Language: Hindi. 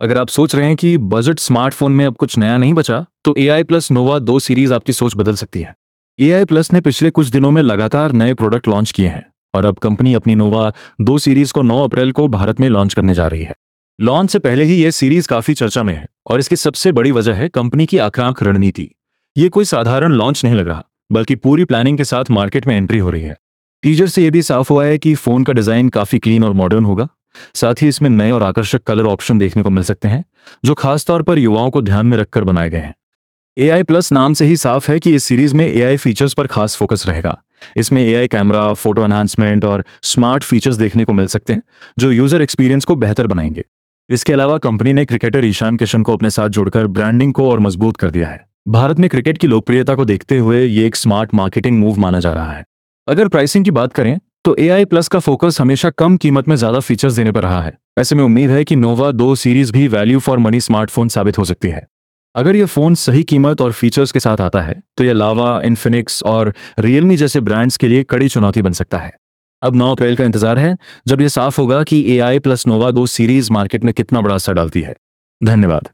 अगर आप सोच रहे हैं कि बजट स्मार्टफ़ोन में अब कुछ नया नहीं बचा तो ए आई प्लस नोवा दो सीरीज़ आपकी सोच बदल सकती है। ए आई प्लस ने पिछले कुछ दिनों में लगातार नए प्रोडक्ट लॉन्च किए हैं, और अब कंपनी अपनी नोवा दो सीरीज़ को 9 अप्रैल को भारत में लॉन्च करने जा रही है। लॉन्च से पहले ही यह सीरीज़ काफ़ी चर्चा में है, और इसकी सबसे बड़ी वजह है कंपनी की आक्रांक रणनीति। ये कोई साधारण लॉन्च नहीं लग रहा, बल्कि पूरी प्लानिंग के साथ मार्केट में एंट्री हो रही है। टीजर से यह भी साफ़ हुआ है कि फ़ोन का डिज़ाइन काफ़ी क्लीन और मॉडर्न होगा। साथ ही इसमें नए और आकर्षक कलर ऑप्शन देखने को मिल सकते हैं, जो खासतौर पर युवाओं को ध्यान में रखकर बनाए गए हैं। ए आई प्लस नाम से ही साफ़ है कि इस सीरीज़ में ए आई फीचर्स पर खास फोकस रहेगा। इसमें A I camera photo enhancement और स्मार्ट फीचर्स देखने को मिल सकते हैं, जो यूज़र एक्सपीरियंस को बेहतर बनाएँगे। इसके अलावा कंपनी ने क्रिकेटर ईशान किशन को अपने साथ जुड़कर ब्रांडिंग को और मज़बूत कर दिया है। भारत में क्रिकेट की लोकप्रियता को देखते हुए ये एक स्मार्ट मार्केटिंग मूव माना जा रहा है। अगर प्राइसिंग की बात करें तो ए आई प्लस का फोकस हमेशा कम कीमत में ज़्यादा फीचर्स देने पर रहा है। ऐसे में उम्मीद है कि नोवा दो सीरीज़ भी वैल्यू फॉर मनी स्मार्टफ़ोन साबित हो सकती है। अगर यह फ़ोन सही कीमत और फीचर्स के साथ आता है तो यह लावा इन्फिनिक्स और रियलमी जैसे ब्रांड्स के लिए कड़ी चुनौती बन सकता है। अब नौ अप्रैल का इंतज़ार है, जब यह साफ़ होगा कि ए आई प्लस नोवा दो सीरीज़ मार्केट में कितना बड़ा असर डालती है। धन्यवाद।